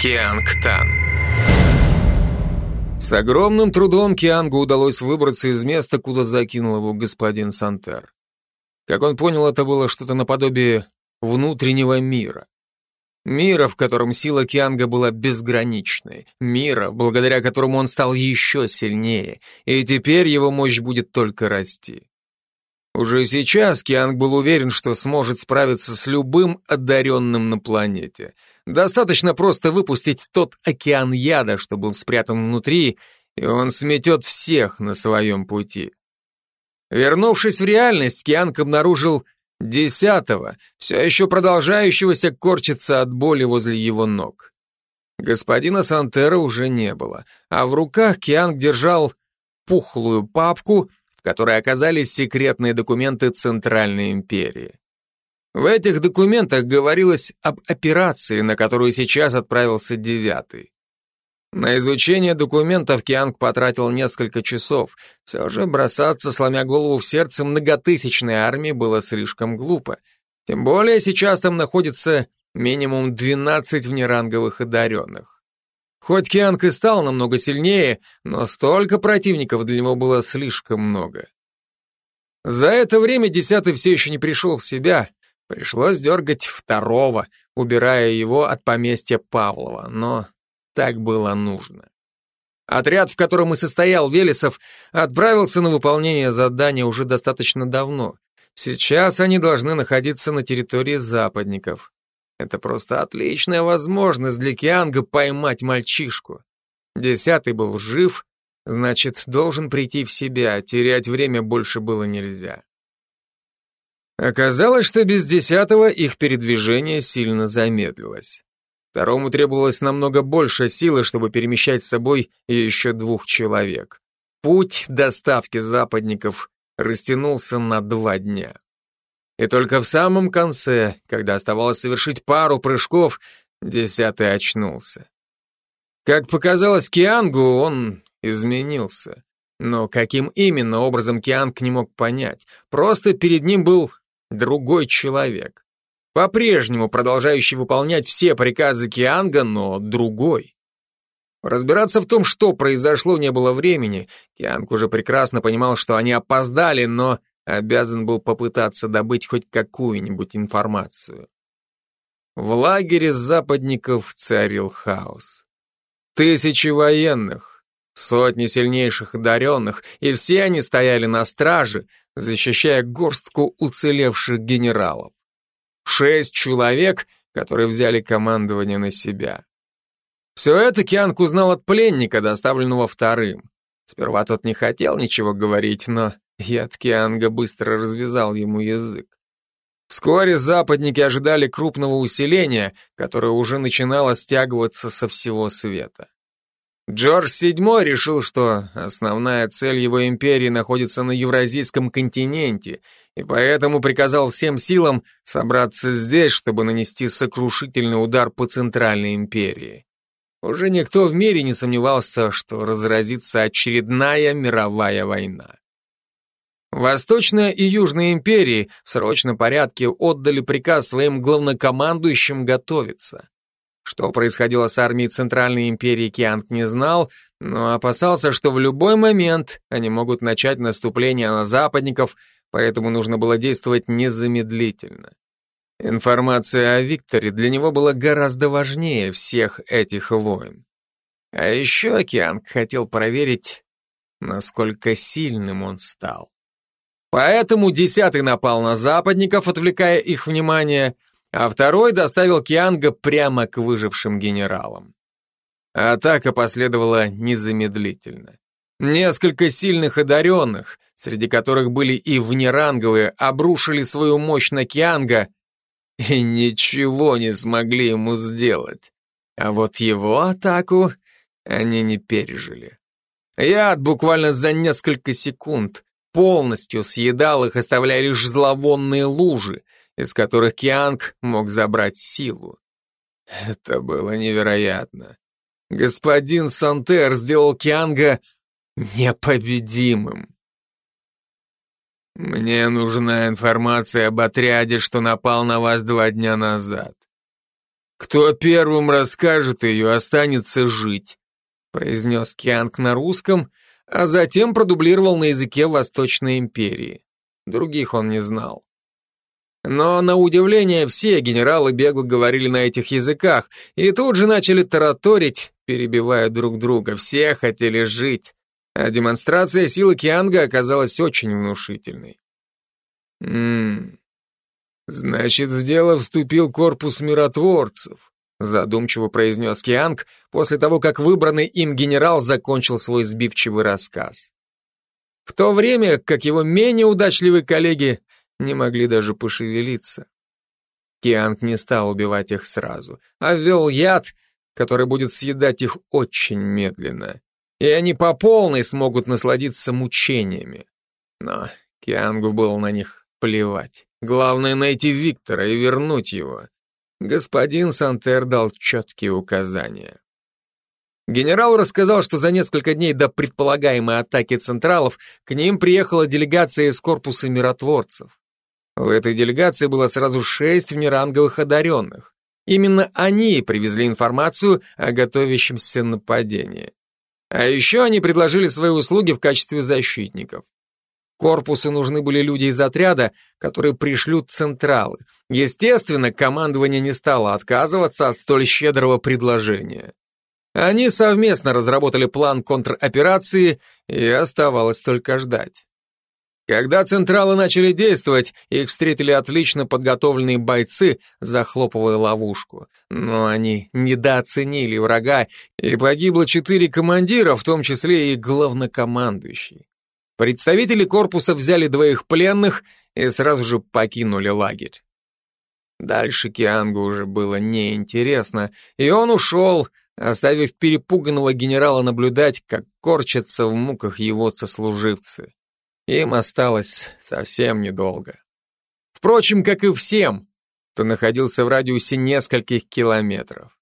Кианг Тан. С огромным трудом Киангу удалось выбраться из места, куда закинул его господин Сантер. Как он понял, это было что-то наподобие внутреннего мира. Мира, в котором сила Кианга была безграничной. Мира, благодаря которому он стал еще сильнее, и теперь его мощь будет только расти. Уже сейчас Кианг был уверен, что сможет справиться с любым одаренным на планете. Достаточно просто выпустить тот океан яда, что был спрятан внутри, и он сметет всех на своем пути. Вернувшись в реальность, Кианг обнаружил десятого, все еще продолжающегося корчиться от боли возле его ног. Господина Сантера уже не было, а в руках Кианг держал пухлую папку, которой оказались секретные документы Центральной империи. В этих документах говорилось об операции, на которую сейчас отправился девятый. На изучение документов Кианг потратил несколько часов. Все же бросаться, сломя голову в сердце многотысячной армии, было слишком глупо. Тем более сейчас там находится минимум 12 внеранговых одаренных. Хоть Кианг и стал намного сильнее, но столько противников для него было слишком много. За это время десятый все еще не пришел в себя. Пришлось дергать второго, убирая его от поместья Павлова, но так было нужно. Отряд, в котором и состоял Велесов, отправился на выполнение задания уже достаточно давно. Сейчас они должны находиться на территории западников. Это просто отличная возможность для Кианга поймать мальчишку. Десятый был жив, значит, должен прийти в себя, терять время больше было нельзя. Оказалось, что без десятого их передвижение сильно замедлилось. Второму требовалось намного больше силы, чтобы перемещать с собой еще двух человек. Путь доставки западников растянулся на два дня. И только в самом конце, когда оставалось совершить пару прыжков, десятый очнулся. Как показалось Киангу, он изменился. Но каким именно образом Кианг не мог понять. Просто перед ним был другой человек. По-прежнему продолжающий выполнять все приказы Кианга, но другой. Разбираться в том, что произошло, не было времени. Кианг уже прекрасно понимал, что они опоздали, но обязан был попытаться добыть хоть какую-нибудь информацию. В лагере западников царил хаос. Тысячи военных, сотни сильнейших одаренных, и все они стояли на страже, защищая горстку уцелевших генералов. Шесть человек, которые взяли командование на себя. Все это Кианг узнал от пленника, доставленного вторым. Сперва тот не хотел ничего говорить, но Яд Кианга быстро развязал ему язык. Вскоре западники ожидали крупного усиления, которое уже начинало стягиваться со всего света. Джордж VII решил, что основная цель его империи находится на Евразийском континенте, и поэтому приказал всем силам собраться здесь, чтобы нанести сокрушительный удар по Центральной империи. Уже никто в мире не сомневался, что разразится очередная мировая война. Восточная и Южная империи в срочном порядке отдали приказ своим главнокомандующим готовиться. Что происходило с армией Центральной империи, Кианг не знал, но опасался, что в любой момент они могут начать наступление на западников, поэтому нужно было действовать незамедлительно. Информация о Викторе для него была гораздо важнее всех этих войн. А еще Кианг хотел проверить, насколько сильным он стал. Поэтому десятый напал на западников, отвлекая их внимание, а второй доставил Кианга прямо к выжившим генералам. Атака последовала незамедлительно. Несколько сильных одаренных, среди которых были и внеранговые, обрушили свою мощь на Кианга и ничего не смогли ему сделать. А вот его атаку они не пережили. Яд буквально за несколько секунд полностью съедал их, оставляя лишь зловонные лужи, из которых Кианг мог забрать силу. Это было невероятно. Господин Сантер сделал Кианга непобедимым. Мне нужна информация об отряде, что напал на вас два дня назад. Кто первым расскажет ее, останется жить, произнес Кианг на русском, а затем продублировал на языке Восточной империи. Других он не знал. Но, на удивление, все генералы бегло говорили на этих языках, и тут же начали тараторить, перебивая друг друга. Все хотели жить, а демонстрация силы Кианга оказалась очень внушительной. «Ммм, значит, в дело вступил корпус миротворцев», задумчиво произнес Кианг после того, как выбранный им генерал закончил свой сбивчивый рассказ. В то время, как его менее удачливые коллеги не могли даже пошевелиться. Кианг не стал убивать их сразу, а ввел яд, который будет съедать их очень медленно, и они по полной смогут насладиться мучениями. Но Киангу было на них плевать. Главное найти Виктора и вернуть его. Господин Сантер дал четкие указания. Генерал рассказал, что за несколько дней до предполагаемой атаки централов к ним приехала делегация из корпуса миротворцев. В этой делегации было сразу шесть внеранговых одаренных. Именно они привезли информацию о готовящемся нападении. А еще они предложили свои услуги в качестве защитников. Корпусу нужны были люди из отряда, которые пришлют централы. Естественно, командование не стало отказываться от столь щедрого предложения. Они совместно разработали план контроперации, и оставалось только ждать. Когда централы начали действовать, их встретили отлично подготовленные бойцы, захлопывая ловушку. Но они недооценили врага, и погибло четыре командира, в том числе и главнокомандующий. Представители корпуса взяли двоих пленных и сразу же покинули лагерь. Дальше Киангу уже было неинтересно, и он ушел, оставив перепуганного генерала наблюдать, как корчатся в муках его сослуживцы. Им осталось совсем недолго. Впрочем, как и всем, кто находился в радиусе нескольких километров.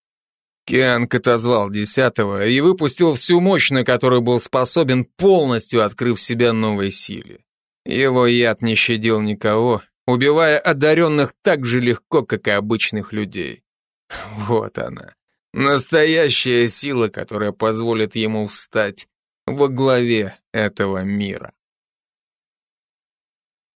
Кианг отозвал десятого и выпустил всю мощь, на которую был способен, полностью открыв себя новой силе. Его яд не щадил никого, убивая одаренных так же легко, как и обычных людей. Вот она, настоящая сила, которая позволит ему встать во главе этого мира.